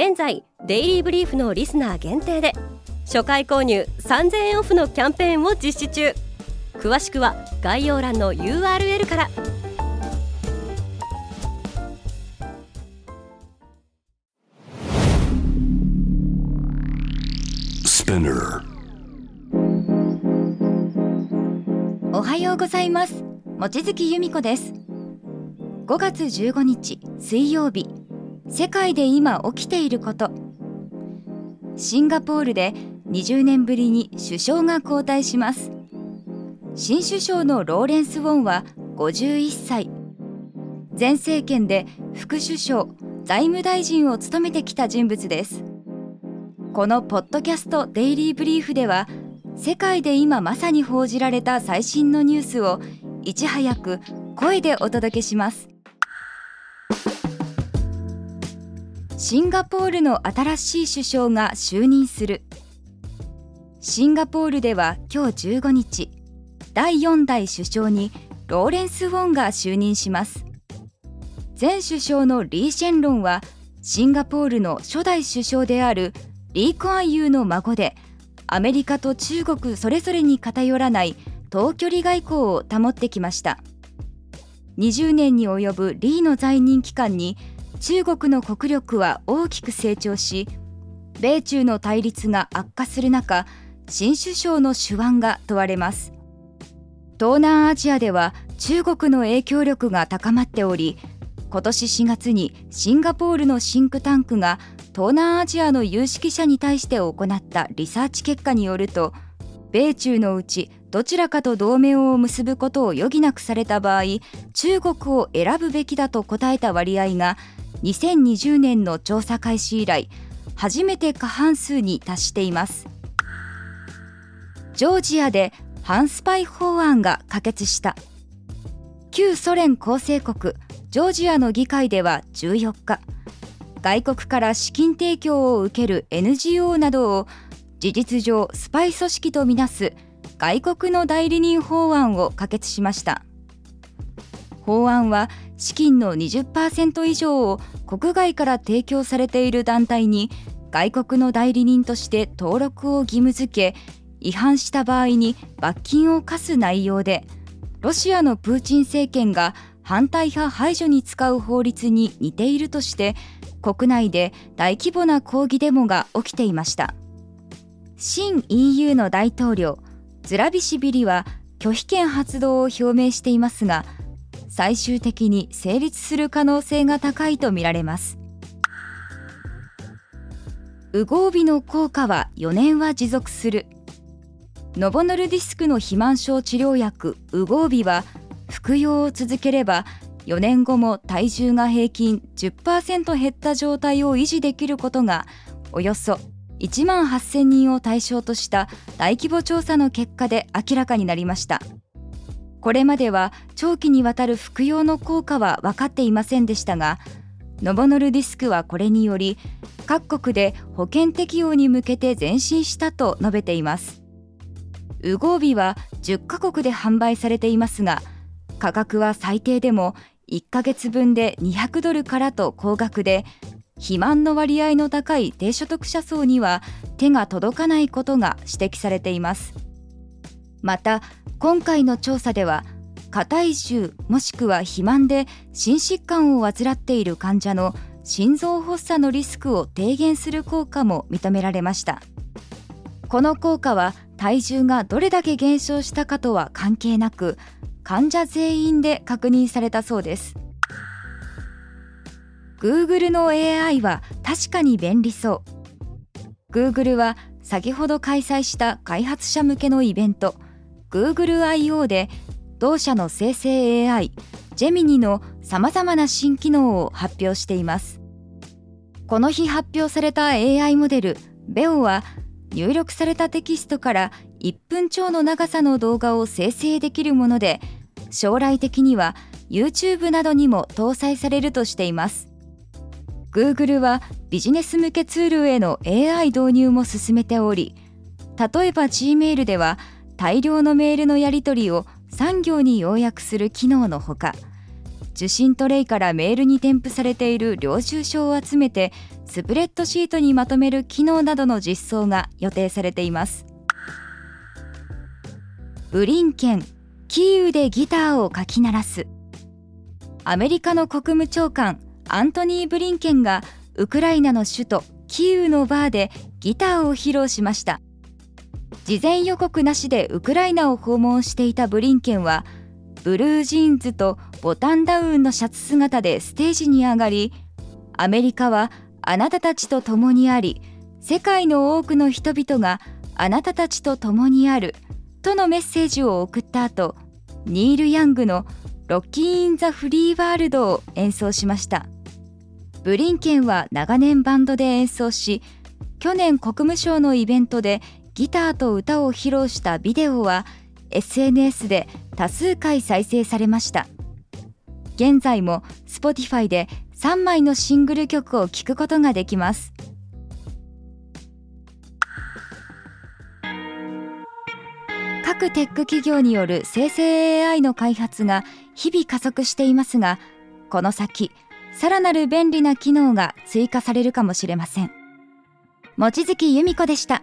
現在デイリーブリーフのリスナー限定で初回購入3000円オフのキャンペーンを実施中。詳しくは概要欄の URL から。おはようございます。望月由美子です。5月15日水曜日世界で今起きていること。シンガポールで20年ぶりに首相が交代します。新首相のローレンス・ウォンは51歳。前政権で副首相財務大臣を務めてきた人物です。このポッドキャストデイリーブリーフでは世界で今まさに報じられた最新のニュースをいち早く声でお届けします。シンガポールの新しい首相が就任する。シンガポールでは今日15日第4代首相にローレンス・ウォンが就任します。前首相のリー・シェンロンはシンガポールの初代首相であるリー・クアンユーの孫でアメリカと中国それぞれに偏らない遠距離外交を保ってきました。20年に及ぶリーの在任期間に中国の国力は大きく成長し米中の対立が悪化する中新首相の手腕が問われます。東南アジアでは中国の影響力が高まっており今年4月にシンガポールのシンクタンクが東南アジアの有識者に対して行ったリサーチ結果によると米中のうちどちらかと同盟を結ぶことを余儀なくされた場合中国を選ぶべきだと答えた割合が2020年の調査開始以来初めて過半数に達しています。ジョージアで反スパイ法案が可決した。旧ソ連構成国ジョージアの議会では14日外国から資金提供を受ける NGO などを事実上スパイ組織とみなす外国の代理人法案を可決しました。法案は資金の20%以上を国外から提供されている団体に外国の代理人として登録を義務付け違反した場合に罰金を課す内容でロシアのプーチン政権が反対派排除に使う法律に似ているとして国内で大規模な抗議デモが起きていました。新 EU の大統領ズラビシビリは拒否権発動を表明していますが最終的に成立する可能性が高いとみられます。ウゴービの効果は4年は持続する。ノボノルディスクの肥満症治療薬ウゴービは服用を続ければ4年後も体重が平均10%減った状態を維持できることがおよそ1万8000人を対象とした大規模調査の結果で明らかになりました。これまでは長期にわたる服用の効果は分かっていませんでしたがノボノルディスクはこれにより各国で保険適用に向けて前進したと述べています。ウゴービは10カ国で販売されていますが価格は最低でも1ヶ月分で200ドルからと高額で肥満の割合の高い低所得者層には手が届かないことが指摘されています。また今回の調査では過体重もしくは肥満で心疾患を患っている患者の心臓発作のリスクを低減する効果も認められました。この効果は体重がどれだけ減少したかとは関係なく患者全員で確認されたそうです。Google の AI は確かに便利そう。Google は先ほど開催した開発者向けのイベント GoogleIO で同社の生成 AI ジェミニのさまざまな新機能を発表しています。この日発表された AI モデルベオは入力されたテキストから1分超の長さの動画を生成できるもので将来的には YouTube などにも搭載されるとしています。Google はビジネス向けツールへの AI 導入も進めており例えば Gmail では大量のメールのやり取りを3行に要約する機能のほか受信トレイからメールに添付されている領収書を集めてスプレッドシートにまとめる機能などの実装が予定されています。ブリンケンキーウでギターをかき鳴らす。アメリカの国務長官アントニー・ブリンケンがウクライナの首都キーウのバーでギターを披露しました。事前予告なしでウクライナを訪問していたブリンケンはブルージーンズとボタンダウンのシャツ姿でステージに上がりアメリカはあなたたちと共にあり世界の多くの人々があなたたちと共にあるとのメッセージを送った後ニール・ヤングの「ロッキー・イン・ザ・フリー・ワールド」を演奏しました。ブリンケンは長年バンドで演奏し去年国務省のイベントでギターと歌を披露したビデオは SNS で多数回再生されました。現在も Spotify で3枚のシングル曲を聴くことができます。各テック企業による生成 AI の開発が日々加速していますがこの先さらなる便利な機能が追加されるかもしれません。望月由美子でした。